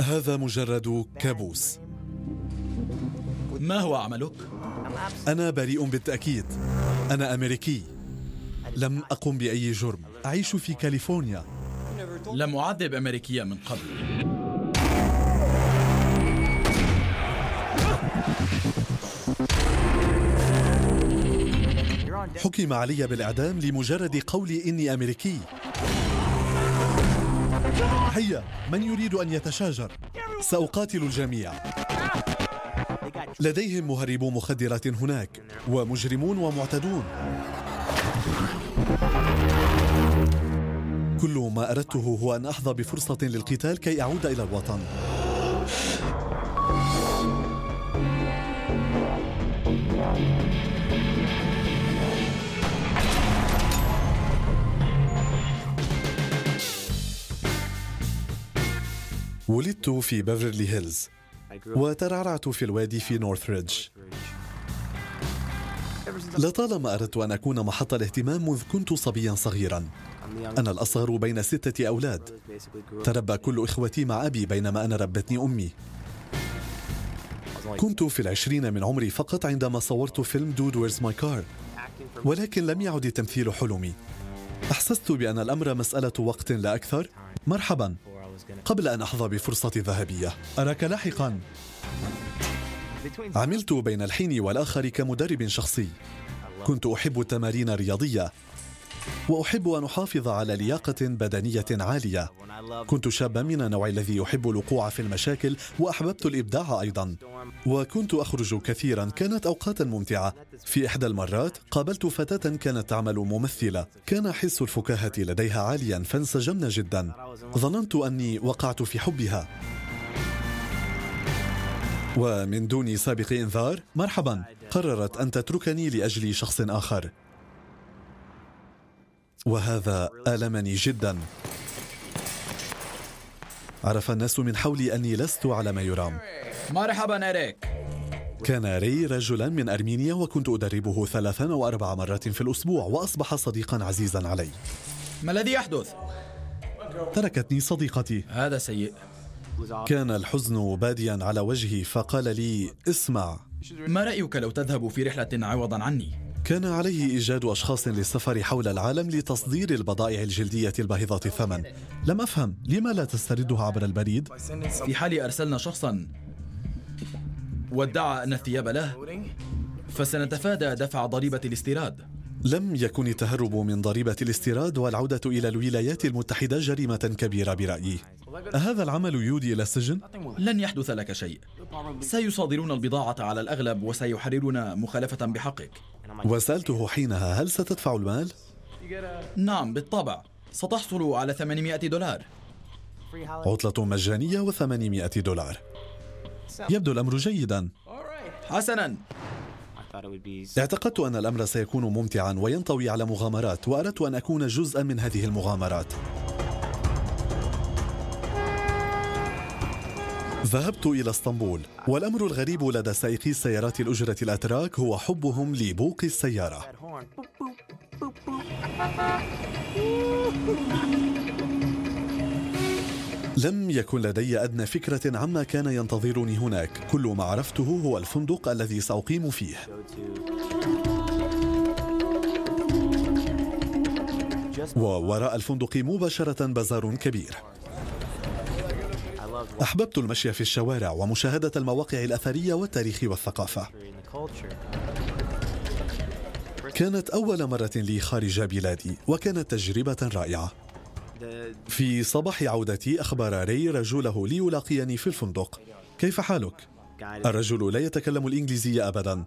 هذا مجرد كابوس. ما هو عملك؟ أنا بريء بالتأكيد. أنا أمريكي. لم أقم بأي جرم. أعيش في كاليفورنيا. لم أعذب أمريكيا من قبل. حكم علي بالإعدام لمجرد قولي إني أمريكي. هيا من يريد أن يتشاجر؟ سأقاتل الجميع. لديهم مهربو مخدرات هناك ومجرمون ومعتدون. كل ما أردته هو أن أحظى بفرصة للقتال كي أعود إلى الوطن. ولدت في بيفرلي هيلز وترعرعت في الوادي في نورثريدج لطالما أردت أن أكون محط الاهتمام منذ كنت صبيا صغيرا. أنا الأصغر بين ستة أولاد. تربى كل إخوتي مع أبي بينما أنا ربتني أمي. كنت في العشرين من عمري فقط عندما صورت فيلم Dude, Where's My Car ولكن لم يعد التمثيل حلمي. أحسست بأن الأمر مسألة وقت لا أكثر. مرحبا. قبل أن أحظى بفرصة ذهبية أراك لاحقا. عملت بين الحين والآخر كمدرب شخصي. كنت أحب التمارين الرياضية. وأحب أن أحافظ على لياقة بدنية عالية. كنت شابا من النوع الذي يحب الوقوع في المشاكل وأحببت الإبداع أيضا. وكنت أخرج كثيرا كانت أوقاتا ممتعة. في إحدى المرات قابلت فتاة كانت تعمل ممثلة. كان حس الفكاهة لديها عاليا فانسجمنا جدا. ظننت أني وقعت في حبها. ومن دون سابق إنذار مرحبا. قررت أن تتركني لأجل شخص آخر. وهذا ألمني جدا. عرف الناس من حولي أني لست على ما يرام. مرحبا إريك. كان ري رجلا من أرمينيا وكنت أدربه ثلاثا أو أربع مرات في الأسبوع وأصبح صديقا عزيزا علي. ما الذي يحدث؟ تركتني صديقتي. هذا سيء. كان الحزن باديا على وجهي فقال لي اسمع. ما رأيك لو تذهب في رحلة عوضا عني؟ كان عليه إيجاد أشخاص للسفر حول العالم لتصدير البضائع الجلدية الباهظة الثمن لم أفهم لما لا تستردها عبر البريد؟ في حال أرسلنا شخصا وادعى أن الثياب له فسنتفادى دفع ضريبة الاستيراد. لم يكن التهرب من ضريبة الاستيراد والعودة إلى الولايات المتحدة جريمة كبيرة برأيي. أهذا العمل يودي إلى السجن؟ لن يحدث لك شيء. سيصادرون البضاعة على الأغلب وسيحررون مخالفة بحقك. وسألته حينها هل ستدفع المال؟ نعم بالطبع. ستحصل على 800 دولار. عطلة مجانية و800 دولار. يبدو الأمر جيدا. حسنا. اعتقدت أن الأمر سيكون ممتعا وينطوي على مغامرات وأردت أن أكون جزءا من هذه المغامرات. ذهبت إلى اسطنبول والأمر الغريب لدى سائقي السيارات الأجرة الأتراك هو حبهم لبوق السيارة. لم يكن لدي أدنى فكرة عما كان ينتظرني هناك. كل ما عرفته هو الفندق الذي سأقيم فيه. ووراء الفندق مباشرة بازار كبير. أحببت المشي في الشوارع ومشاهدة المواقع الأثرية والتاريخ والثقافة. كانت أول مرة لي خارج بلادي وكانت تجربة رائعة. في صباح عودتي أخبر ري رجله ليلاقيني في الفندق. كيف حالك؟ الرجل لا يتكلم الإنجليزية أبدا.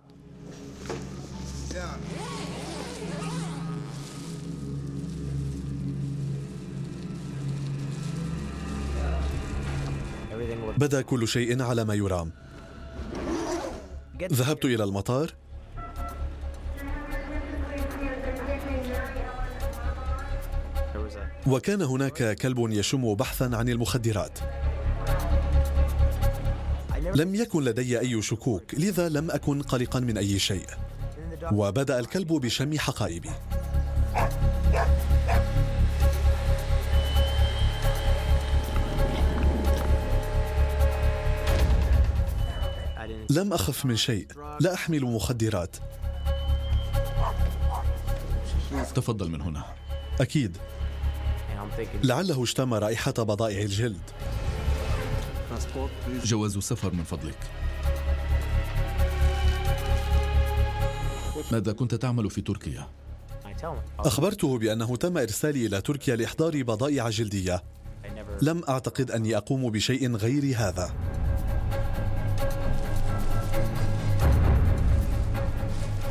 بدا كل شيء على ما يرام. ذهبت إلى المطار. وكان هناك كلب يشم بحثا عن المخدرات. لم يكن لدي أي شكوك لذا لم أكن قلقا من أي شيء. وبدأ الكلب بشم حقائبي. لم أخف من شيء. لا أحمل مخدرات. تفضل من هنا. أكيد. لعله اشتم رائحة بضائع الجلد. جواز السفر من فضلك. ماذا كنت تعمل في تركيا؟ أخبرته بأنه تم إرسالي إلى تركيا لإحضار بضائع جلدية. لم أعتقد أني أقوم بشيء غير هذا.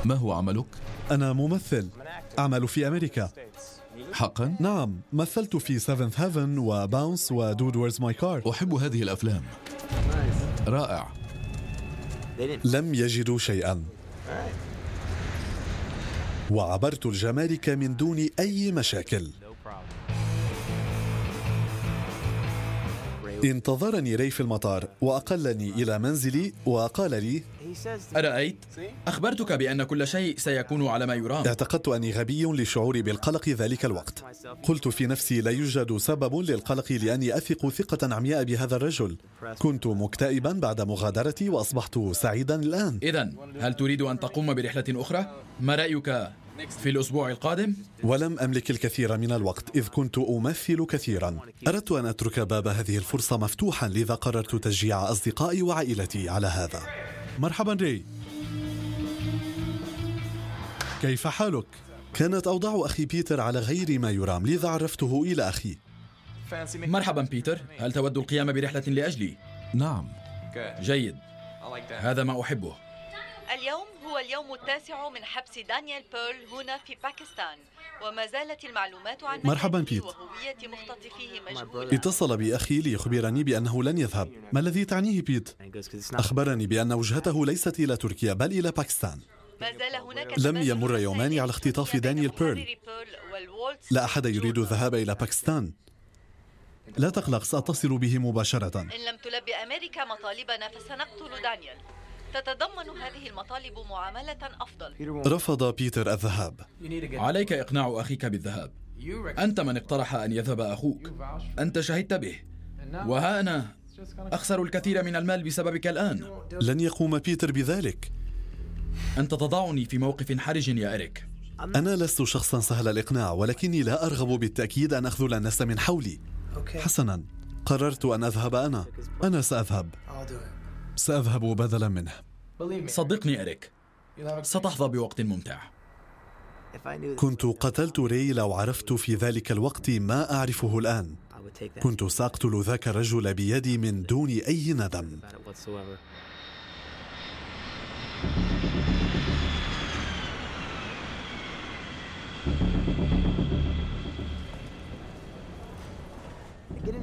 ما هو عملك؟ أنا ممثل. أعمل في أمريكا. حقا؟ نعم مثلت في 7th Heaven و Bounce و Dude, Where's My Car أحب هذه الأفلام. رائع. لم يجدوا شيئا. وعبرت الجمارك من دون أي مشاكل. انتظرني ري في المطار وأقلني إلى منزلي وقال لي أرأيت؟ أخبرتك بأن كل شيء سيكون على ما يرام. اعتقدت أني غبي لشعوري بالقلق ذلك الوقت. قلت في نفسي لا يوجد سبب للقلق لأني أثق ثقة عمياء بهذا الرجل. كنت مكتئبا بعد مغادرتي وأصبحت سعيدا الآن. إذا هل تريد أن تقوم برحلة أخرى؟ ما رأيك؟ في الأسبوع القادم؟ ولم أملك الكثير من الوقت إذ كنت أمثل كثيرا. أردت أن أترك باب هذه الفرصة مفتوحا لذا قررت تشجيع أصدقائي وعائلتي على هذا. مرحبا ري. كيف حالك؟ كانت أوضاع أخي بيتر على غير ما يرام لذا عرفته إلى أخي. مرحبا بيتر. هل تود القيام برحلة لأجلي؟ نعم. جيد. هذا ما أحبه. اليوم هو اليوم التاسع من حبس دانيال بيرل هنا في باكستان وما زالت المعلومات عن مرحباً بيت. وهوية مختطفيه مجهولة اتصل بي أخي ليخبرني بأنه لن يذهب ما الذي تعنيه بيت؟ أخبرني بأن وجهته ليست إلى تركيا بل إلى باكستان لم يمر يومان على اختطاف دانيال بيرل. لا أحد يريد. الذهاب إلى باكستان لا تقلق سأتصل به مباشرة إن لم تلبي أمريكا مطالبنا فسنقتل دانيال تتضمن هذه المطالب معاملة أفضل. رفض بيتر الذهاب. عليك إقناع أخيك بالذهاب. أنت من اقترح أن يذهب أخوك. أنت شهدت به. وها أنا أخسر الكثير من المال بسببك الآن. لن يقوم بيتر بذلك. أنت تضعني في موقف حرج يا إريك. أنا لست شخصا سهل الإقناع ولكني لا أرغب بالتأكيد أن أخذل الناس من حولي. حسنا قررت أن أذهب أنا. أنا سأذهب. سأذهب بدلا منه. صدقني إريك. ستحظى بوقت ممتع. كنت قتلت ري لو عرفت في ذلك الوقت ما أعرفه الآن. كنت سأقتل ذاك الرجل بيدي من دون أي ندم.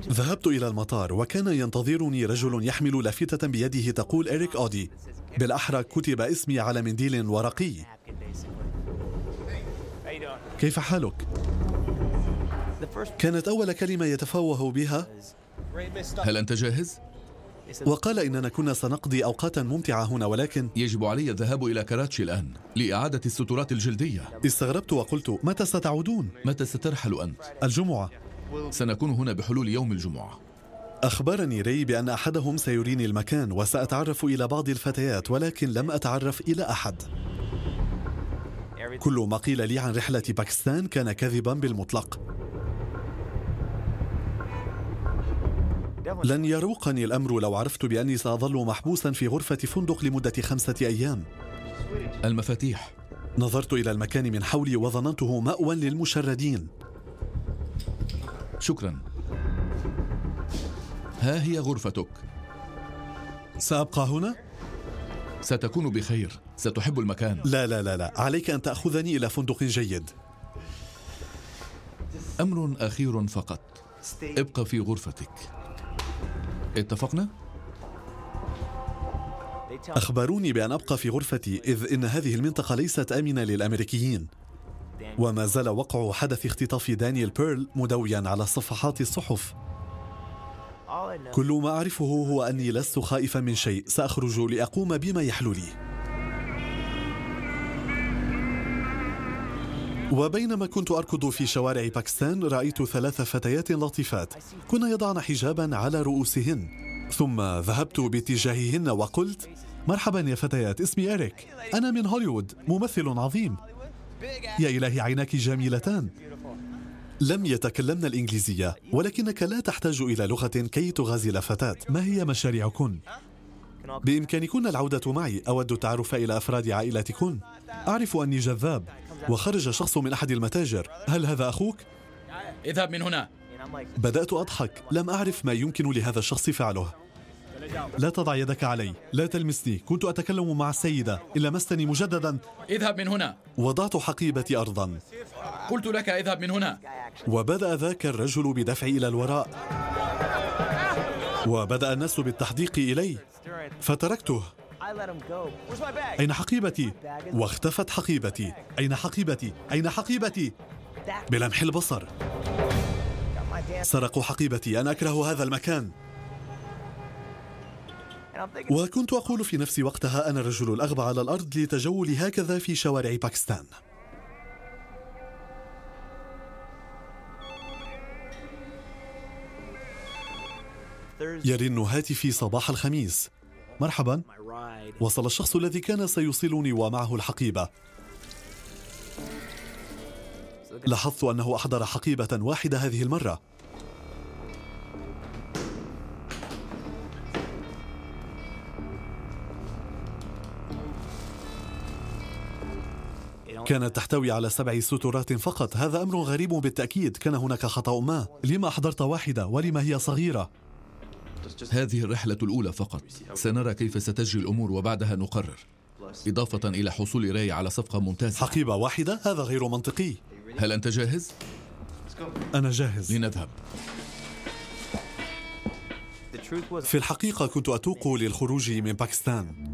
ذهبت إلى المطار وكان ينتظرني رجل يحمل لافتة بيده تقول إريك أودي بالأحرى كتب اسمي على منديل ورقي كيف حالك؟ كانت أول كلمة يتفوه بها هل أنت جاهز؟ وقال إننا كنا سنقضي أوقاتا ممتعة هنا ولكن يجب علي الذهاب إلى كراتشي الآن لإعادة السترات الجلدية استغربت وقلت متى ستعودون؟ متى سترحل أنت؟ الجمعة سنكون هنا بحلول يوم الجمعة. أخبرني ري بأن أحدهم سيريني المكان وسأتعرف إلى بعض الفتيات ولكن لم أتعرف إلى أحد. كل ما قيل لي عن رحلة باكستان كان كذبا بالمطلق. لن يروقني الأمر لو عرفت بأني سأظل محبوسا في غرفة فندق لمدة خمسة أيام. المفاتيح. نظرت إلى المكان من حولي وظننته مأوى للمشردين. شكرا. ها هي غرفتك. سأبقى هنا؟ ستكون بخير. ستحب المكان. لا لا لا لا. عليك أن تأخذني إلى فندق جيد. أمر أخير فقط. ابقى في غرفتك. اتفقنا؟ أخبروني بأن أبقى في غرفتي إذ إن هذه المنطقة ليست آمنة للأمريكيين. وما زال وقع حدث اختطاف دانيال بيرل مدويا على صفحات الصحف. كل ما أعرفه هو أني لست خائفا من شيء. سأخرج لأقوم بما يحلو لي. وبينما كنت أركض في شوارع باكستان رأيت ثلاث فتيات لطيفات. كن يضعن حجابا على رؤوسهن. ثم ذهبت باتجاههن وقلت مرحبا يا فتيات اسمي إريك أنا من هوليوود ممثل عظيم. يا إلهي عيناك جميلتان. لم يتكلمن الإنجليزية ولكنك لا تحتاج إلى لغة كي تغازل فتاة ما هي مشاريعكن؟ بإمكانكن العودة معي. أود التعرف إلى أفراد عائلتكن. أعرف أني جذاب وخرج شخص من أحد المتاجر. هل هذا أخوك؟ اذهب من هنا. بدأت أضحك. لم أعرف ما يمكن لهذا الشخص فعله. لا تضع يدك علي. لا تلمسني. كنت أتكلم مع السيدة إن لمستني مجددا. اذهب من هنا. وضعت حقيبتي أرضا. قلت لك اذهب من هنا. وبدأ ذاك الرجل بدفعي إلى الوراء. وبدأ الناس بالتحديق إلي فتركته. أين حقيبتي؟ واختفت حقيبتي. أين حقيبتي؟ أين حقيبتي؟ بلمح البصر. سرقوا حقيبتي. أنا أكره هذا المكان. وكنت أقول في نفسي وقتها أنا الرجل الأغبى على الأرض لتجولي هكذا في شوارع باكستان. يرن هاتفي صباح الخميس. مرحبا. وصل الشخص الذي كان سيوصلني ومعه الحقيبة. لاحظت أنه أحضر حقيبة واحدة هذه المرة. كانت تحتوي على سبع سترات فقط. هذا أمر غريب بالتأكيد. كان هناك خطأ ما. لما أحضرت واحدة؟ ولما هي صغيرة؟ هذه الرحلة الأولى فقط. سنرى كيف ستجري الأمور وبعدها نقرر. إضافة إلى حصول راي على صفقة ممتازة. حقيبة واحدة؟ هذا غير منطقي. هل أنت جاهز؟ أنا جاهز. لنذهب. في الحقيقة كنت أتوق للخروج من باكستان.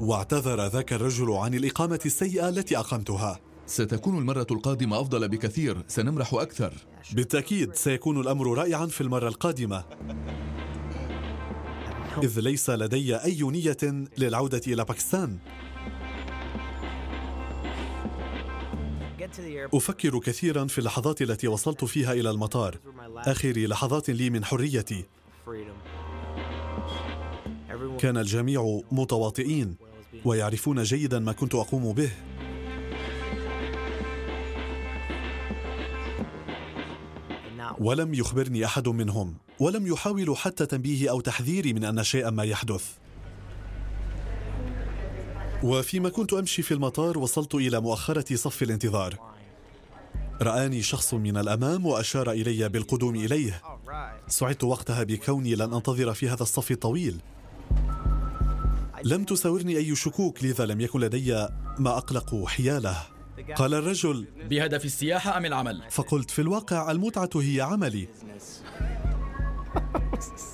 واعتذر ذاك الرجل عن الإقامة السيئة التي أقمتها. ستكون المرة القادمة أفضل بكثير سنمرح أكثر. بالتأكيد سيكون الأمر رائعا في المرة القادمة. إذ ليس لدي أي نية للعودة إلى باكستان. أفكر كثيرا في اللحظات التي وصلت فيها إلى المطار. آخر لحظات لي من حريتي. كان الجميع متواطئين. ويعرفون جيدا ما كنت أقوم به. ولم يخبرني أحد منهم ولم يحاولوا حتى تنبيهي أو تحذيري من أن شيئا ما يحدث. وفيما كنت أمشي في المطار وصلت إلى مؤخرة صف الانتظار. رآني شخص من الأمام وأشار إلي بالقدوم إليه. سعدت وقتها بكوني لن أنتظر في هذا الصف الطويل. لم تساورني أي شكوك لذا لم يكن لدي ما أقلق حيالة. قال الرجل بهدف السياحة أم العمل؟ فقلت في الواقع المتعة هي عملي.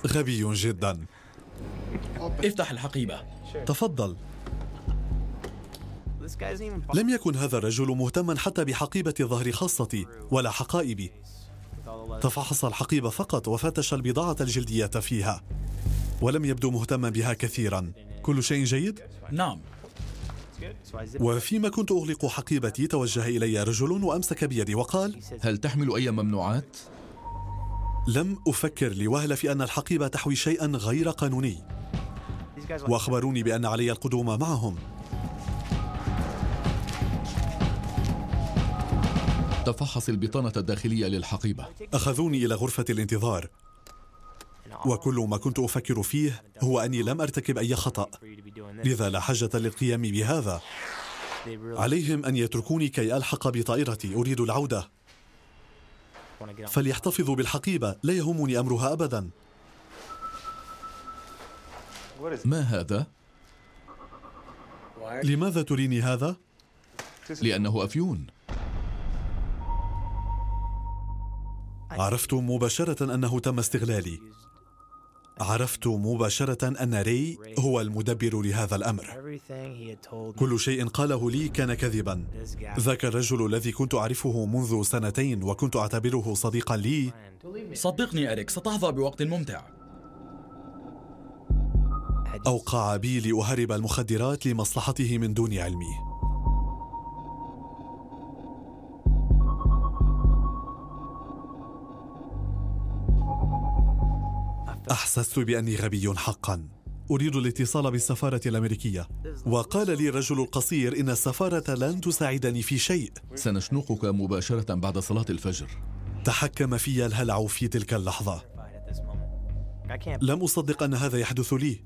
غبي جدا. افتح الحقيبة. تفضل. لم يكن هذا الرجل مهتما حتى بحقيبة ظهر خاصتي ولا حقائبي. تفحص الحقيبة فقط وفتش البضاعة الجلدية فيها ولم يبدو مهتما بها كثيرا. كل شيء جيد؟ نعم. وفيما كنت أغلق حقيبتي توجه إلي رجل وأمسك بيدي وقال هل تحمل أي ممنوعات؟ لم أفكر لوهلة في أن الحقيبة تحوي شيئا غير قانوني؟ وأخبروني بأن علي القدوم معهم. تفحص البطانة الداخلية للحقيبة. أخذوني إلى غرفة الانتظار. وكل ما كنت أفكر فيه هو أني لم أرتكب أي خطأ. لذا لا حاجة للقيام بهذا. عليهم أن يتركوني كي ألحق بطائرتي. أريد العودة. فليحتفظوا بالحقيبة. لا يهمني أمرها أبدا. ما هذا؟ لماذا تريني هذا؟ لأنه أفيون. عرفت مباشرة أنه تم استغلالي. عرفت مباشرة أن ري هو المدبر لهذا الأمر. كل شيء قاله لي كان كذبا. ذاك الرجل الذي كنت أعرفه منذ سنتين وكنت أعتبره صديقا لي. صدقني أريك ستحظى بوقت ممتع. أوقع بي لأهرب المخدرات لمصلحته من دون علمي. أحسست بأني غبي حقا. أريد الاتصال بالسفارة الأمريكية. وقال لي الرجل القصير إن السفارة لن تساعدني في شيء. سنشنقك مباشرة بعد صلاة الفجر. تحكم في الهلع في تلك اللحظة. لم أصدق أن هذا يحدث لي.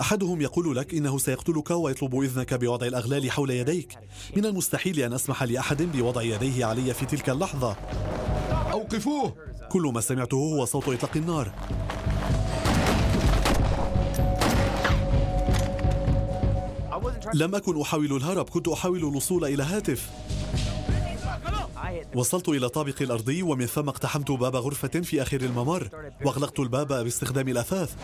أحدهم يقول لك إنه سيقتلك ويطلب إذنك بوضع الأغلال حول يديك. من المستحيل أن أسمح لأحد بوضع يديه علي في تلك اللحظة. أوقفوه! كل ما سمعته هو صوت إطلاق النار. لم أكن أحاول الهرب كنت أحاول الوصول إلى هاتف. وصلت إلى الطابق الأرضي ومن ثم اقتحمت باب غرفة في آخر الممر وأغلقت الباب باستخدام الأثاث.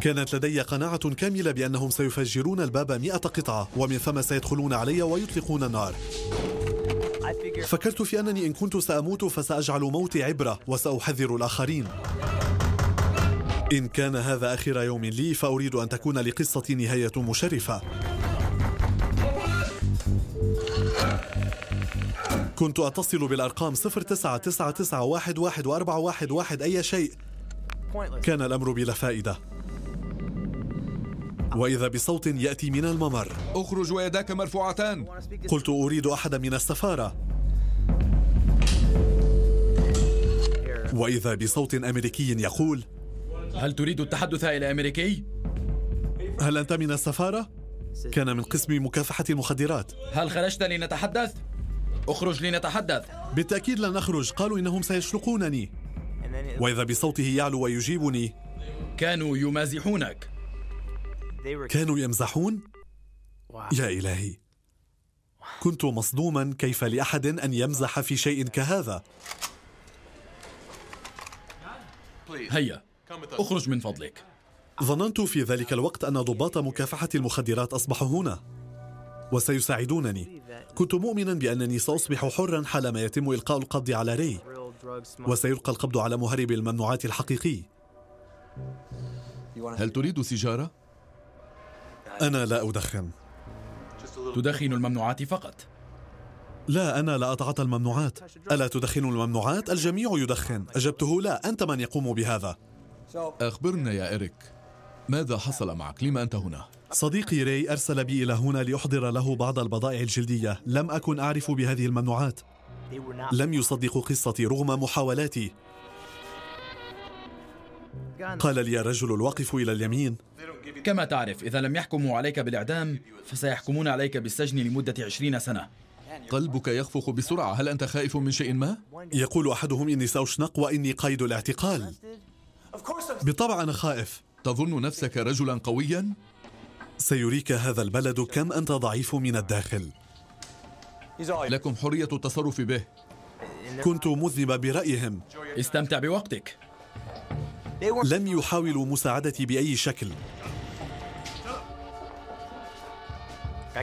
كانت لدي قناعة كاملة بأنهم سيفجرون الباب مئة قطعة ومن ثم سيدخلون علي ويطلقون النار. فكرت في أنني إن كنت سأموت فسأجعل موتي عبرة وسأحذر الآخرين. إن كان هذا آخر يوم لي فأريد أن تكون لقصتي نهاية مشرفة. كنت أتصل بالأرقام 0999111411 أي شيء. كان الأمر بلا فائدة. وإذا بصوت يأتي من الممر. اخرج ويداك مرفوعتان. قلت أريد أحدا من السفارة. وإذا بصوت أمريكي يقول هل تريد التحدث إلى أمريكي؟ هل أنت من السفارة؟ كان من قسم مكافحة المخدرات. هل خرجت لنتحدث؟ اخرج لنتحدث. بالتأكيد لن أخرج. قالوا إنهم سيشلقونني. وإذا بصوته يعلو ويجيبني. كانوا يمازحونك. كانوا يمزحون؟ يا إلهي. كنت مصدوما كيف لأحد أن يمزح في شيء كهذا؟ هيا. أخرج من فضلك. ظننت في ذلك الوقت أن ضباط مكافحة المخدرات أصبحوا هنا وسيساعدونني. كنت مؤمنا بأنني سأصبح حرا حالما يتم إلقاء القبض على ري وسيلقى القبض على مهرب الممنوعات الحقيقي. هل تريد سيجارة؟ أنا لا أدخن. تدخن الممنوعات فقط. لا أنا لا أتعاطى الممنوعات. ألا تدخن الممنوعات؟ الجميع يدخن. أجبته لا أنت من يقوم بهذا. أخبرنا يا إريك ماذا حصل معك؟ لما أنت هنا؟ صديقي ري أرسل بي إلى هنا لأحضر له بعض البضائع الجلدية. لم أكن أعرف بهذه الممنوعات. لم يصدقوا قصتي رغم محاولاتي. قال لي الرجل الواقف إلى اليمين. كما تعرف إذا لم يحكموا عليك بالإعدام فسيحكمون عليك بالسجن لمدة عشرين سنة. قلبك يخفق بسرعة. هل أنت خائف من شيء ما؟ يقول أحدهم إني سأشنق وإني قيد الاعتقال. بالطبع أنا خائف. تظن نفسك رجلا قويا؟ سيريك هذا البلد كم أنت ضعيف من الداخل. لكم حرية التصرف به. كنت مذنب برأيهم. استمتع بوقتك. لم يحاولوا مساعدتي بأي شكل.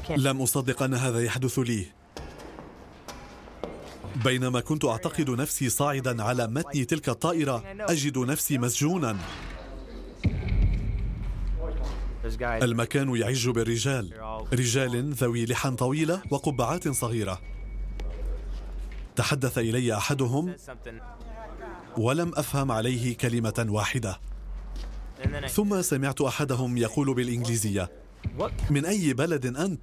لم أصدق أن هذا يحدث لي. بينما كنت أعتقد نفسي صاعدا على متن تلك الطائرة أجد نفسي مسجونا. المكان يعج بالرجال رجال ذوي لحى طويلة وقبعات صغيرة. تحدث إلي أحدهم ولم أفهم عليه كلمة واحدة. ثم سمعت أحدهم يقول بالإنجليزية من أي بلد أنت؟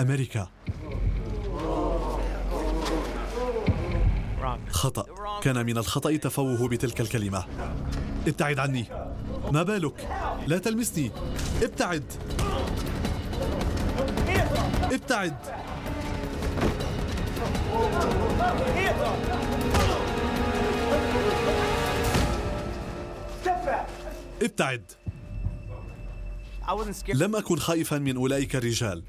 أمريكا. خطأ. كان من الخطأ تفوه بتلك الكلمة. ابتعد عني. ما بالك؟ لا تلمسني. ابتعد. ابتعد. ابتعد. لم أكن خائفا من أولئك الرجال.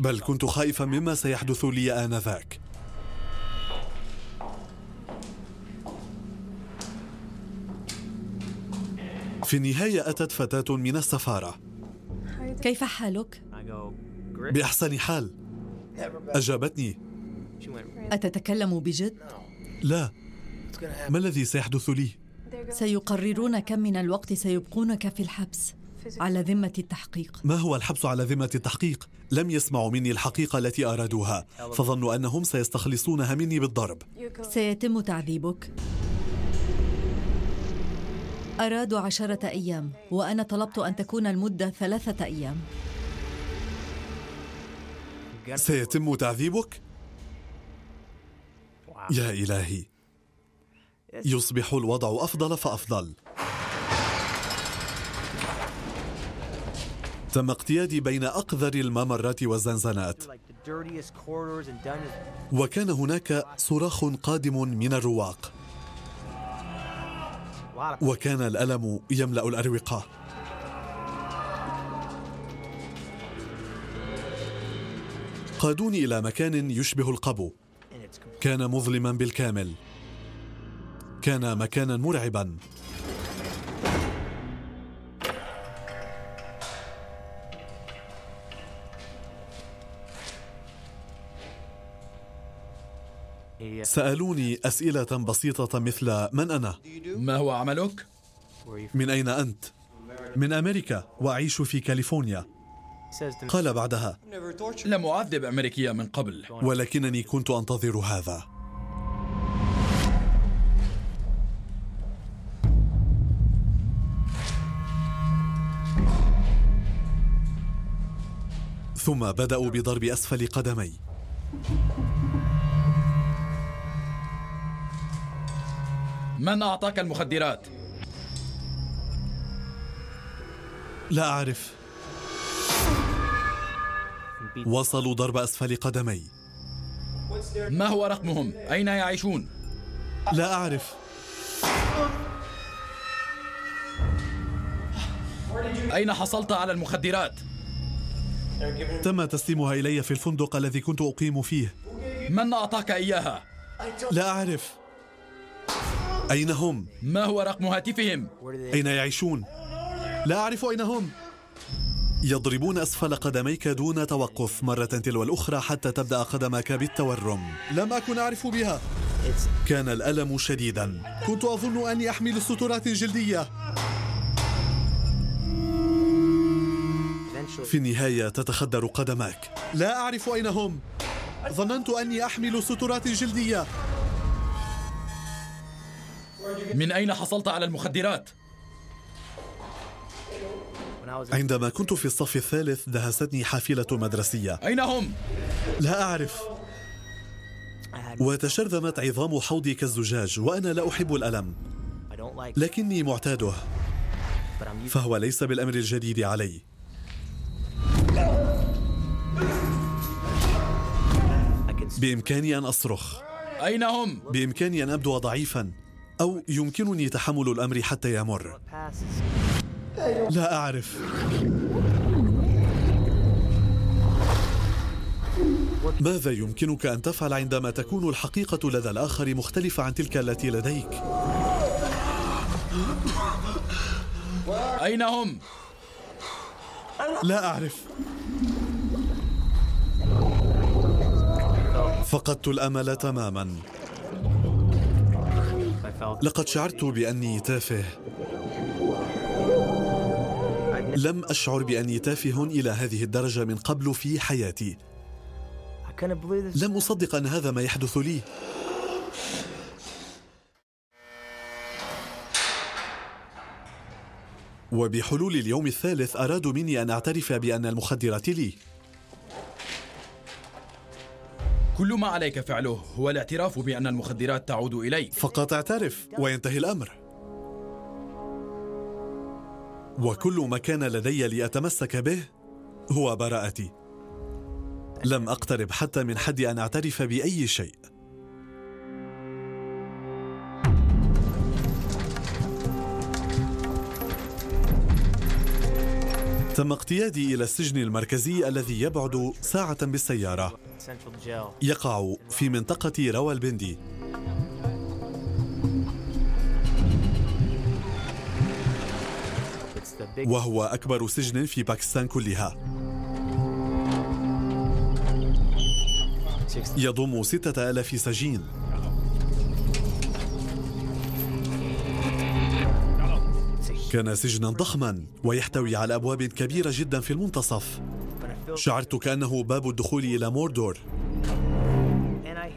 بل كنت خائفا مما سيحدث لي آنذاك. في النهاية أتت فتاة من السفارة. كيف حالك؟ بأحسن حال. أجابتني. أتتكلم بجد؟ لا. ما الذي سيحدث لي؟ سيقررون كم من الوقت سيبقونك في الحبس. على ذمة التحقيق. ما هو الحبس على ذمة التحقيق؟ لم يسمعوا مني الحقيقة التي أرادوها. فظنوا أنهم سيستخلصونها مني بالضرب. سيتم تعذيبك. أرادوا عشرة أيام وأنا طلبت أن تكون المدة ثلاثة أيام. سيتم تعذيبك؟ يا إلهي. يصبح الوضع أفضل فأفضل. تم اقتيادي بين أقذر الممرات والزنزانات. وكان هناك صراخ قادم من الرواق. وكان الألم يملأ الأروقة. قادوني إلى مكان يشبه القبو. كان مظلما بالكامل. كان مكانا مرعبا. سألوني أسئلة بسيطة مثل من أنا؟ ما هو عملك؟ من أين أنت؟ من أمريكا وأعيش في كاليفورنيا قال بعدها لم أعذب أمريكية من قبل ولكنني كنت أنتظر هذا ثم بدأوا بضرب أسفل قدمي من أعطاك المخدرات؟ لا أعرف وصلوا ضرب أسفل قدمي ما هو رقمهم؟ أين يعيشون؟ لا أعرف أين حصلت على المخدرات؟ تم تسليمها إلي في الفندق الذي كنت أقيم فيه من أعطاك إياها؟ لا أعرف أين هم؟ ما هو رقم هاتفهم؟ أين يعيشون؟ لا أعرف أين هم. يضربون أسفل قدميك دون توقف مرة تلو الأخرى حتى تبدأ قدمك بالتورم. لم أكن أعرف بها. كان الألم شديدا. كنت أظن أني أحمل سترات جلدية في النهاية تتخدر قدماك. لا أعرف أين هم. ظننت أني أحمل سترات جلدية من أين حصلت على المخدرات؟ عندما كنت في الصف الثالث دهستني حافلة مدرسية. أين هم؟ لا أعرف. وتشرذمت عظام حوضي كالزجاج وأنا لا أحب الألم. لكني معتاده. فهو ليس بالأمر الجديد علي. بإمكاني أن أصرخ. أين هم؟ بإمكاني أن أبدو ضعيفا. أو يمكنني تحمل الأمر حتى يمر لا أعرف ماذا يمكنك أن تفعل عندما تكون الحقيقة لدى الآخر مختلفة عن تلك التي لديك؟ أين هم؟ لا أعرف فقدت الأمل تماما لقد شعرت بأني تافه. لم أشعر بأني تافه إلى هذه الدرجة من قبل في حياتي. لم أصدق أن هذا ما يحدث لي. وبحلول اليوم الثالث أرادوا مني أن أعترف بأن المخدرات لي. كل ما عليك فعله هو الاعتراف بأن المخدرات تعود إليك فقط اعترف وينتهي الأمر. وكل ما كان لدي لأتمسك به هو براءتي. لم أقترب حتى من حد أن أعترف بأي شيء. تم اقتيادي إلى السجن المركزي الذي يبعد ساعة بالسيارة. يقع في منطقة روى البندي. وهو أكبر سجن في باكستان كلها. يضم ستة آلاف سجين. كان سجنا ضخما ويحتوي على أبواب كبيرة جدا في المنتصف. شعرت كأنه باب الدخول إلى موردور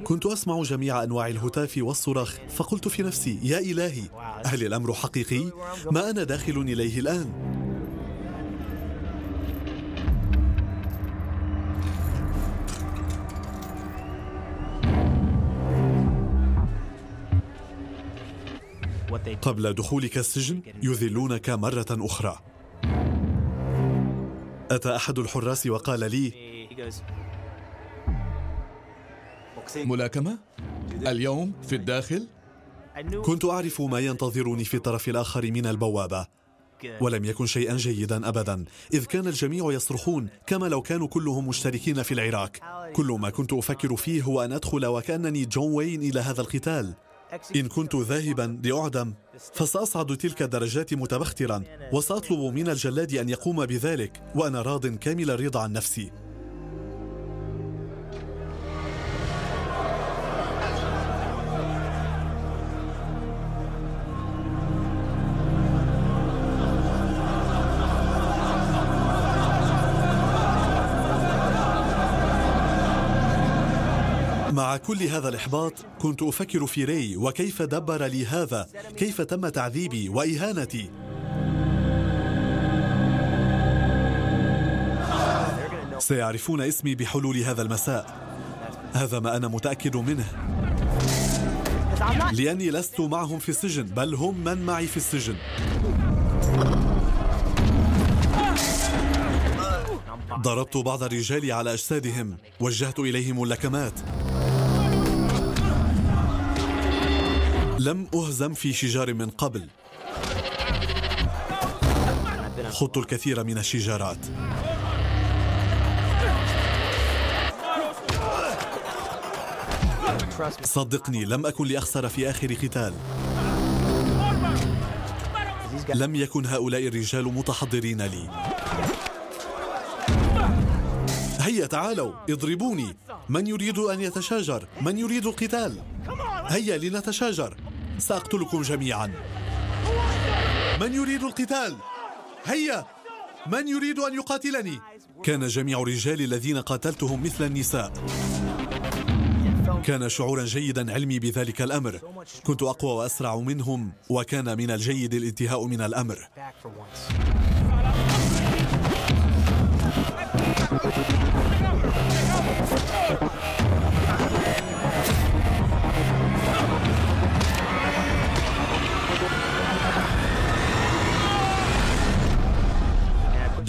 كنت أسمع جميع أنواع الهتاف والصراخ فقلت في نفسي يا إلهي هل الأمر حقيقي؟ ما أنا داخل إليه الآن؟ قبل دخولك السجن يذلونك مرة أخرى أتى أحد الحراس وقال لي ملاكمة؟ اليوم في الداخل؟ كنت أعرف ما ينتظرني في الطرف الآخر من البوابة ولم يكن شيئا جيدا أبدا إذ كان الجميع يصرخون كما لو كانوا كلهم مشتركين في العراق كل ما كنت أفكر فيه هو أن أدخل وكأنني جون وين إلى هذا القتال إن كنت ذاهبا لأعدم فسأصعد تلك الدرجات متبخترا وسأطلب من الجلاد أن يقوم بذلك وأنا راض كامل الرضا عن نفسي. كل هذا الإحباط كنت أفكر في ري وكيف دبر لي هذا؟ كيف تم تعذيبي وإهانتي؟ سيعرفون اسمي بحلول هذا المساء. هذا ما أنا متأكد منه. لأني لست معهم في السجن بل هم من معي في السجن. ضربت بعض الرجال على أجسادهم وجهت إليهم اللكمات. لم أهزم في شجار من قبل. خضت الكثير من الشجارات. صدقني لم أكن لأخسر في آخر قتال. لم يكن هؤلاء الرجال متحضرين لي. هيا تعالوا اضربوني. من يريد أن يتشاجر؟ من يريد القتال؟ هيا لنتشاجر. سأقتلكم جميعا. من يريد القتال؟ هيا! من يريد أن يقاتلني؟ كان جميع الرجال الذين قاتلتهم مثل النساء. كان شعورا جيدا علمي بذلك الأمر. كنت أقوى وأسرع منهم وكان من الجيد الانتهاء من الأمر.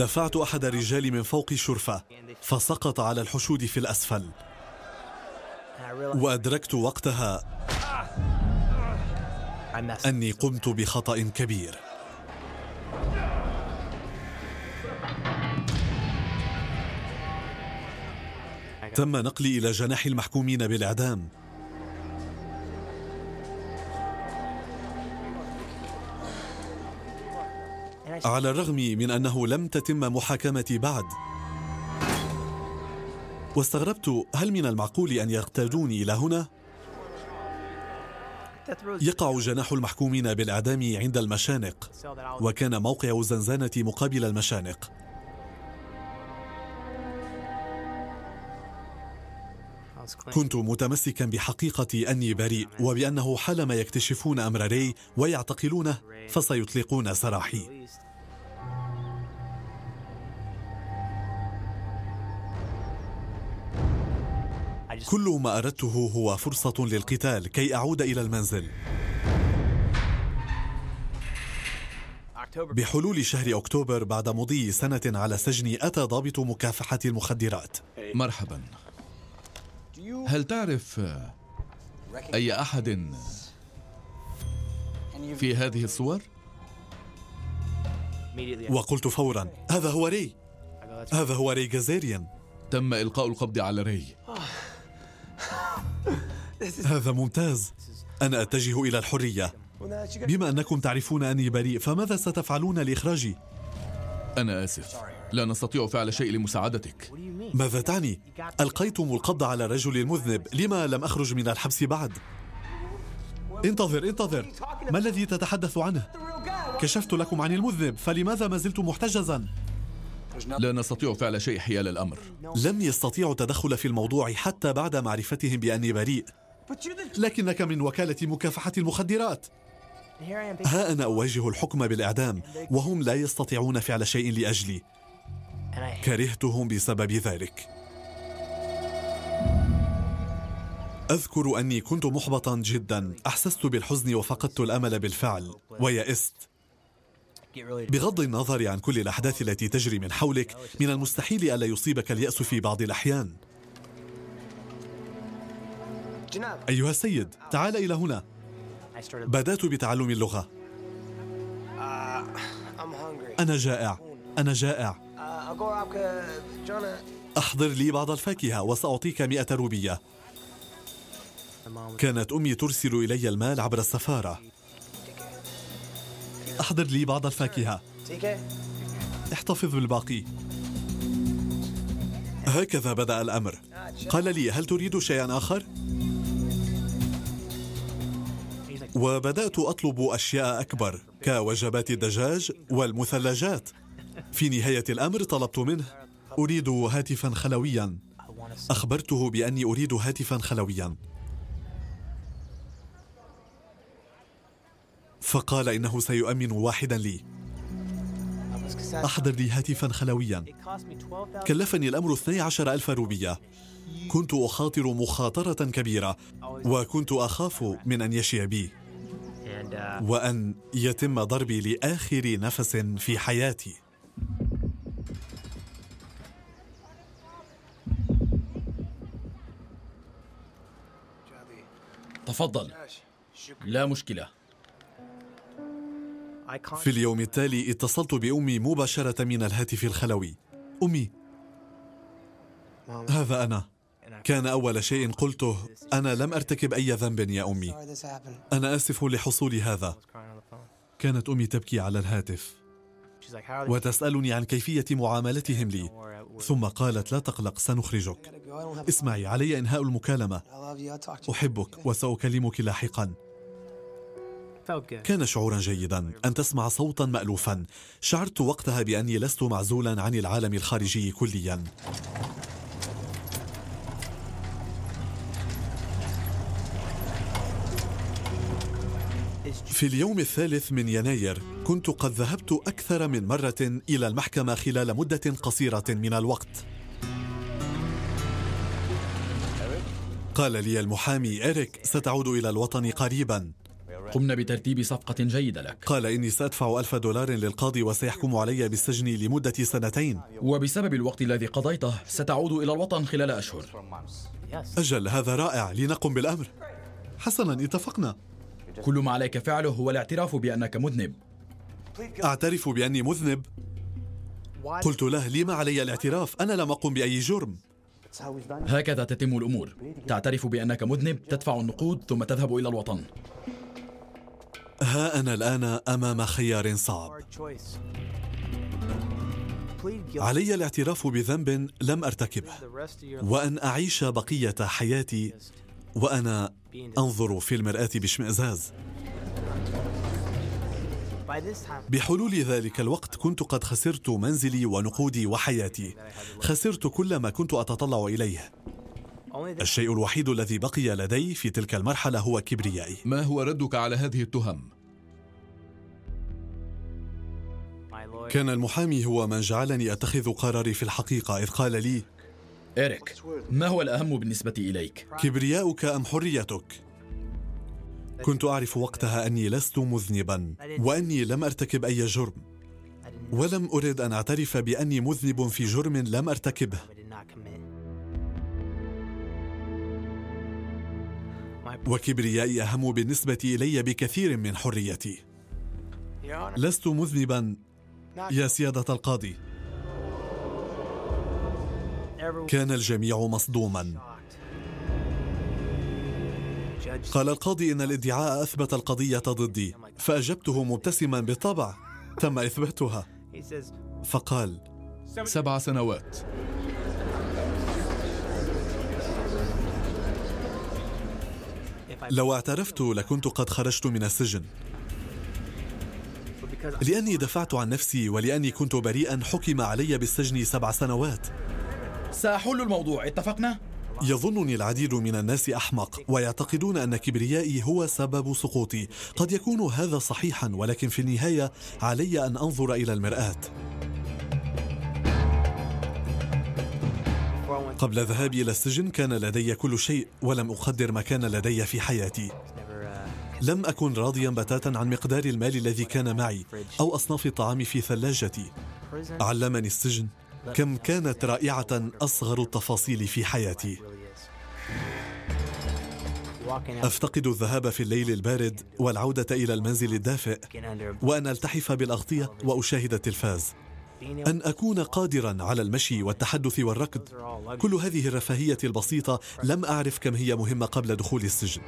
دفعت أحد الرجال من فوق الشرفة فسقط على الحشود في الأسفل. وأدركت وقتها أني قمت بخطأ كبير. تم نقلي إلى جناح المحكومين بالإعدام. على الرغم من أنه لم تتم محاكمتي بعد. واستغربت هل من المعقول أن يقتادوني إلى هنا؟ يقع جناح المحكومين بالإعدام عند المشانق وكان موقع الزنزانة مقابل المشانق. كنت متمسكا بحقيقة أني بريء وبأنه حالما يكتشفون أمر ري ويعتقلونه فسيطلقون سراحي. كل ما أردته هو فرصة للقتال كي أعود إلى المنزل. بحلول شهر أكتوبر بعد مضي سنة على سجني أتى ضابط مكافحة المخدرات. مرحبا. هل تعرف أي أحد في هذه الصور؟ وقلت فورا هذا هو ري. هذا هو ري جازيريان. تم إلقاء القبض على ري. هذا ممتاز أنا أتجه إلى الحرية بما أنكم تعرفون أني بريء فماذا ستفعلون لإخراجي؟ أنا آسف لا نستطيع فعل شيء لمساعدتك ماذا تعني؟ ألقيتم القبض على الرجل المذنب لما لم أخرج من الحبس بعد؟ انتظر انتظر ما الذي تتحدث عنه؟ كشفت لكم عن المذنب فلماذا ما زلت محتجزا؟ لا نستطيع فعل شيء حيال الأمر لم يستطيعوا التدخل في الموضوع حتى بعد معرفتهم بأني بريء لكنك من وكالة مكافحة المخدرات. ها أنا أواجه الحكم بالإعدام وهم لا يستطيعون فعل شيء لأجلي. كرهتهم بسبب ذلك. أذكر أني كنت محبطا جدا. أحسست بالحزن وفقدت الأمل بالفعل. ويأست بغض النظر عن كل الأحداث التي تجري من حولك من المستحيل ألا يصيبك اليأس في بعض الأحيان. أيها السيد تعال إلى هنا. بدأت بتعلم اللغة. أنا جائع. أنا جائع. أحضر لي بعض الفاكهة وسأعطيك مئة روبية. كانت أمي ترسل إلي المال عبر السفارة. أحضر لي بعض الفاكهة. احتفظ بالباقي. هكذا بدأ الأمر. قال لي هل تريد شيئا آخر؟ وبدأت أطلب أشياء أكبر كوجبات الدجاج والمثلجات. في نهاية الأمر طلبت منه أريد هاتفا خلويا. أخبرته بأني أريد هاتفا خلويا. فقال إنه سيؤمن واحدا لي. أحضر لي هاتفا خلويا. كلفني الأمر 12 ألف روبية. كنت أخاطر مخاطرة كبيرة وكنت أخاف من أن يشي بي. وأن يتم ضربي لآخر نفس في حياتي. تفضل. لا مشكلة. في اليوم التالي اتصلت بأمي مباشرة من الهاتف الخلوي. أمي. هذا أنا. كان أول شيء قلته أنا لم أرتكب أي ذنب يا أمي. أنا آسف لحصول هذا. كانت أمي تبكي على الهاتف. وتسألني عن كيفية معاملتهم لي. ثم قالت لا تقلق سنخرجك. اسمعي علي إنهاء المكالمة. أحبك وسأكلمك لاحقا. كان شعورا جيدا. أن تسمع صوتا مألوفا. شعرت وقتها بأني لست معزولا عن العالم الخارجي كليا. في اليوم الثالث من يناير كنت قد ذهبت أكثر من مرة إلى المحكمة خلال مدة قصيرة من الوقت. قال لي المحامي إريك ستعود إلى الوطن قريبا. قمنا بترتيب صفقة جيدة لك. قال إني سأدفع ألف دولار للقاضي وسيحكم علي بالسجن لمدة سنتين. وبسبب الوقت الذي قضيته ستعود إلى الوطن خلال أشهر. أجل هذا رائع لنقم بالأمر. حسنا اتفقنا. كل ما عليك فعله هو الاعتراف بأنك مذنب. أعترف بأني مذنب؟ قلت له لما علي الاعتراف؟ أنا لم أقم بأي جرم. هكذا تتم الأمور. تعترف بأنك مذنب تدفع النقود ثم تذهب إلى الوطن. ها أنا الآن أمام خيار صعب. علي الاعتراف بذنب لم أرتكبه. وأن أعيش بقية حياتي وأنا أنظر في المرآة باشمئزاز بحلول ذلك الوقت كنت قد خسرت منزلي ونقودي وحياتي. خسرت كل ما كنت أتطلع إليه. الشيء الوحيد الذي بقي لدي في تلك المرحلة هو كبريائي. ما هو ردك على هذه التهم؟ كان المحامي هو من جعلني أتخذ قراري في الحقيقة إذ قال لي إريك ما هو الأهم بالنسبة إليك؟ كبرياؤك أم حريتك؟ كنت أعرف وقتها أني لست مذنبا وأني لم أرتكب أي جرم. ولم أرد أن أعترف بأني مذنب في جرم لم أرتكبه. وكبريائي أهم بالنسبة إلي بكثير من حريتي. لست مذنبا. يا سيادة القاضي. كان الجميع مصدوما. قال القاضي إن الادعاء أثبت القضية ضدي فأجبته مبتسما بالطبع تم إثباتها. فقال سبع سنوات. لو اعترفت لكنت قد خرجت من السجن. لأني دفعت عن نفسي ولأني كنت بريئا حكم علي بالسجن سبع سنوات. سأحل الموضوع اتفقنا؟ يظنني العديد من الناس أحمق ويعتقدون أن كبريائي هو سبب سقوطي. قد يكون هذا صحيحا ولكن في النهاية علي أن أنظر إلى المرآة. قبل ذهابي إلى السجن كان لدي كل شيء ولم أقدر ما كان لدي في حياتي. لم أكن راضيا بتاتا عن مقدار المال الذي كان معي أو أصناف الطعام في ثلاجتي. علمني السجن. كم كانت رائعة أصغر التفاصيل في حياتي. أفتقد الذهاب في الليل البارد والعودة إلى المنزل الدافئ وأن ألتحف بالأغطية وأشاهد التلفاز. أن أكون قادرا على المشي والتحدث والركض. كل هذه الرفاهية البسيطة لم أعرف كم هي مهمة قبل دخول السجن.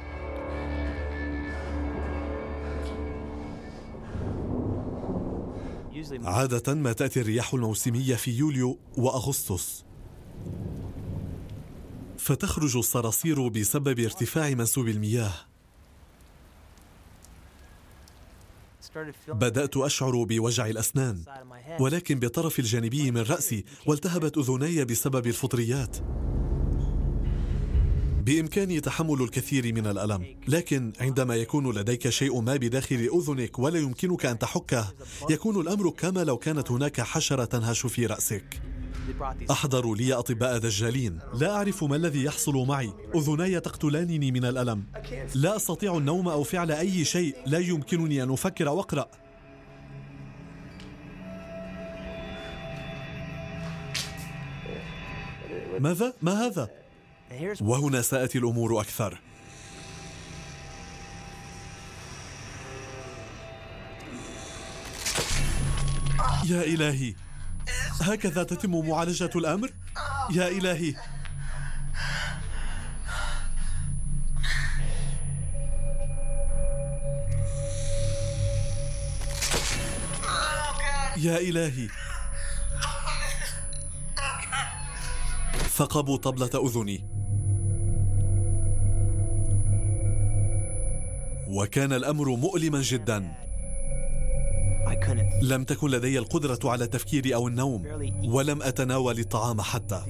عادة ما تأتي الرياح الموسمية في يوليو وأغسطس. فتخرج الصراصير بسبب ارتفاع منسوب المياه. بدأت أشعر بوجع الأسنان ولكن بطرف الجانبي من رأسي والتهبت أذناي بسبب الفطريات. بإمكاني تحمل الكثير من الألم لكن عندما يكون لديك شيء ما بداخل أذنك ولا يمكنك أن تحكه يكون الأمر كما لو كانت هناك حشرة تنهش في رأسك. أحضروا لي أطباء دجالين لا أعرف ما الذي يحصل معي. أذناي تقتلانني من الألم. لا أستطيع النوم أو فعل أي شيء. لا يمكنني أن أفكر وأقرأ. ماذا؟ ما هذا؟ وهنا ساءت الأمور أكثر. يا إلهي هكذا تتم معالجة الأمر؟ يا إلهي. يا إلهي. ثقبوا طبلة أذني. وكان الأمر مؤلما جدا. لم تكن لدي القدرة على التفكير أو النوم ولم أتناول الطعام حتى.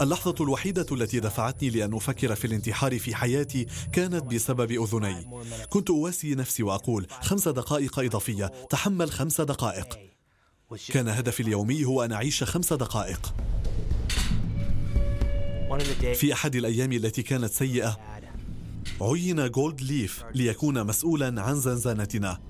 اللحظة الوحيدة التي دفعتني لأن أفكر في الانتحار في حياتي كانت بسبب أذني. كنت أواسي نفسي وأقول خمس دقائق إضافية تحمل خمس دقائق. كان هدفي اليومي هو أن أعيش خمس دقائق. في أحد الأيام التي كانت سيئة عين جولد ليف ليكون مسؤولا عن زنزانتنا.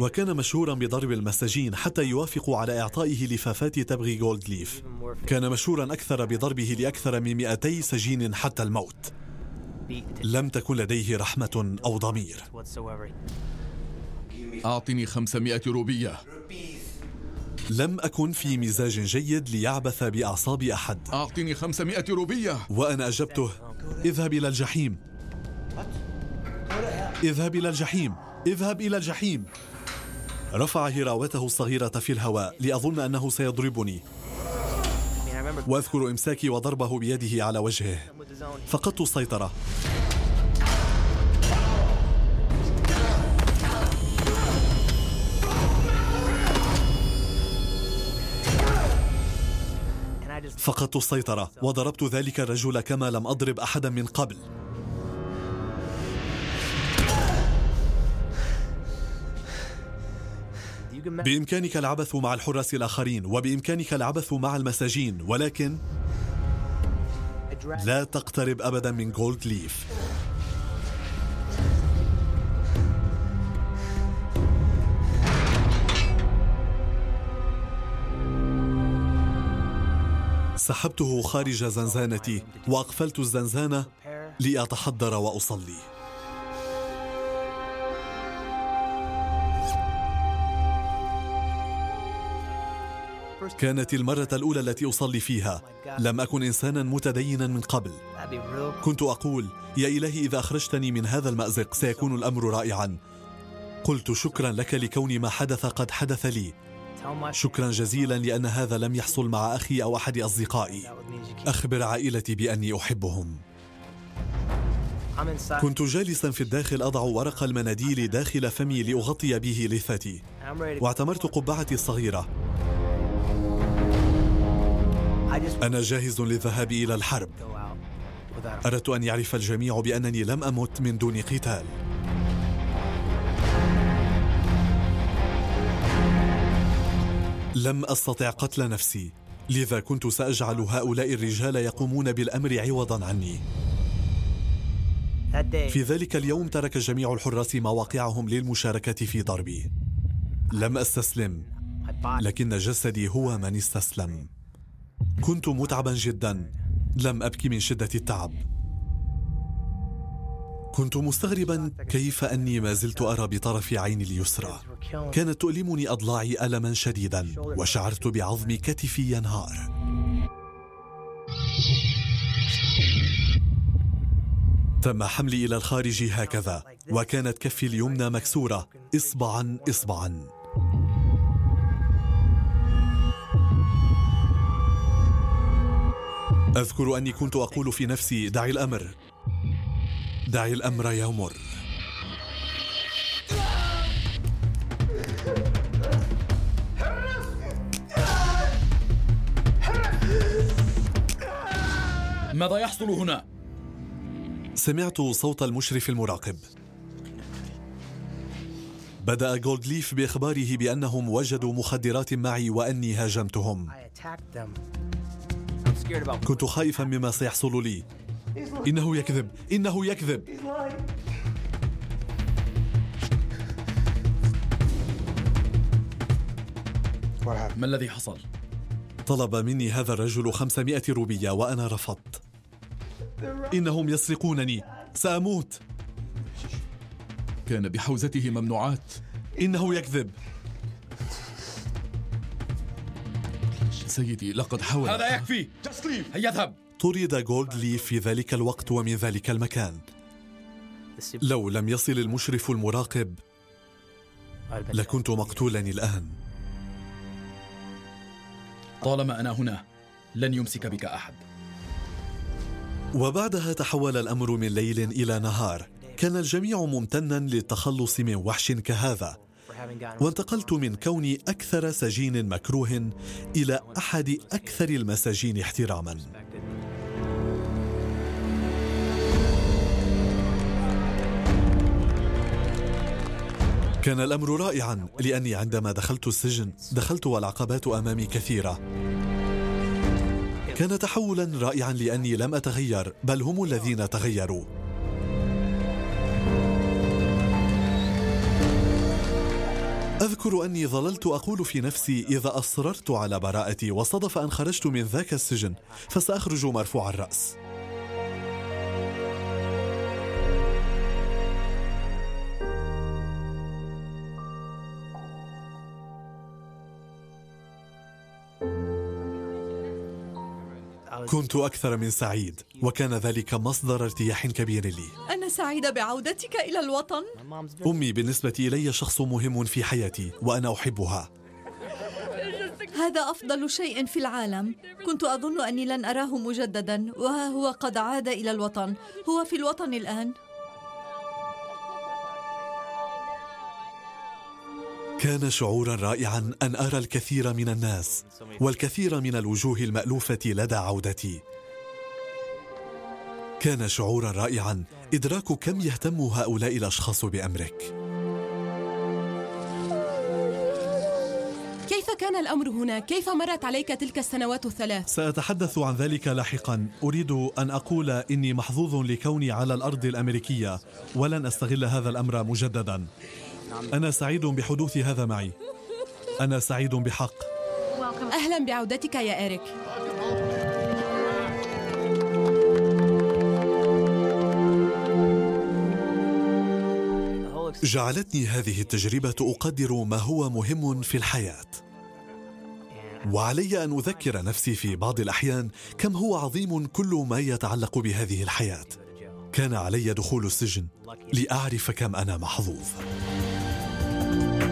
وكان مشهورا بضرب المساجين حتى يوافقوا على إعطائه لفافات تبغ جولد ليف. كان مشهورا أكثر بضربه لأكثر من 200 سجين حتى الموت. لم تكن لديه رحمة أو ضمير. أعطني 500 روبية. لم أكن في مزاج جيد ليعبث بأعصاب أحد. أعطني 500 روبية. وأنا أجبته اذهب إلى الجحيم. اذهب إلى الجحيم. اذهب إلى الجحيم. رفع هراوته الصغيرة في الهواء لأظن أنه سيضربني. وأذكر إمساكي وضربه بيده على وجهه. فقدت السيطرة. فقدت السيطرة. وضربت ذلك الرجل كما لم أضرب أحدا من قبل. بإمكانك العبث مع الحراس الآخرين وبإمكانك العبث مع المساجين ولكن لا تقترب أبدا من جولد ليف سحبته خارج زنزانتي وأقفلت الزنزانة لأتحضر وأصلي. كانت المرة الأولى التي أصلي فيها. لم أكن إنسانا متدينا من قبل. كنت أقول يا إلهي إذا أخرجتني من هذا المأزق سيكون الأمر رائعا. قلت شكرا لك لكون ما حدث قد حدث لي. شكرا جزيلا لأن هذا لم يحصل مع أخي أو أحد أصدقائي. أخبر عائلتي بأني أحبهم. كنت جالسا في الداخل أضع ورق المناديل داخل فمي لأغطي به لثتي. واعتمرت قبعتي الصغيرة. أنا جاهز للذهاب إلى الحرب. أردت أن يعرف الجميع بأنني لم أمت من دون قتال. لم أستطع قتل نفسي. لذا كنت سأجعل هؤلاء الرجال يقومون بالأمر عوضا عني. في ذلك اليوم ترك جميع الحراس مواقعهم للمشاركة في ضربي. لم أستسلم. لكن جسدي هو من استسلم. كنت متعبا جدا. لم أبكي من شدة التعب. كنت مستغربا كيف أني ما زلت أرى بطرف عيني اليسرى. كانت تؤلمني أضلاعي ألما شديدا وشعرت بعظم كتفي ينهار. تم حملي إلى الخارج هكذا وكانت كفي اليمنى مكسورة. إصبعا إصبعا. أذكر أني كنت أقول في نفسي دعي الأمر. دعي الأمر يمر ماذا يحصل هنا؟ سمعت صوت المشرف المراقب. بدأ جولدليف بإخباره بأنهم وجدوا مخدرات معي وأني هاجمتهم. كنت خائفا مما سيحصل لي. إنه يكذب. إنه يكذب. ما الذي حصل؟ طلب مني هذا الرجل خمسمائة روبية وأنا رفضت. إنهم يسرقونني. سأموت. كان بحوزته ممنوعات. إنه يكذب. سيدي لقد حاول هذا يكفي. هيا اذهب. طرد جولد لي في ذلك الوقت ومن ذلك المكان. لو لم يصل المشرف المراقب لكنت مقتولا الآن. طالما أنا هنا لن يمسك بك أحد. وبعدها تحول الأمر من ليل إلى نهار. كان الجميع ممتنا للتخلص من وحش كهذا. وانتقلت من كوني أكثر سجين مكروه إلى أحد أكثر المساجين احتراما. كان الأمر رائعا لأني عندما دخلت السجن دخلت والعقبات أمامي كثيرة. كان تحولا رائعا لأني لم أتغير بل هم الذين تغيروا. أذكر أني ظللت أقول في نفسي إذا أصررت على براءتي وصدف أن خرجت من ذاك السجن فسأخرج مرفوع الرأس. كنت أكثر من سعيد وكان ذلك مصدر ارتياح كبير لي. أنا سعيدة بعودتك إلى الوطن. أمي بالنسبة إلي شخص مهم في حياتي وأنا أحبها. هذا أفضل شيء في العالم. كنت أظن أني لن أراه مجددا وها هو قد عاد إلى الوطن. هو في الوطن الآن. كان شعورا رائعا أن أرى الكثير من الناس والكثير من الوجوه المألوفة لدى عودتي. كان شعورا رائعا إدراك كم يهتم هؤلاء الأشخاص بأمرك. كيف كان الأمر هنا؟ كيف مرت عليك تلك السنوات الثلاث؟ سأتحدث عن ذلك لاحقا. أريد أن أقول إني محظوظ لكوني على الأرض الأمريكية ولن أستغل هذا الأمر مجددا. أنا سعيد بحدوث هذا معي. أنا سعيد بحق. أهلا بعودتك يا إيريك. جعلتني هذه التجربة أقدر ما هو مهم في الحياة. وعلي أن أذكر نفسي في بعض الأحيان كم هو عظيم كل ما يتعلق بهذه الحياة. كان علي دخول السجن لأعرف كم أنا محظوظ. Bye.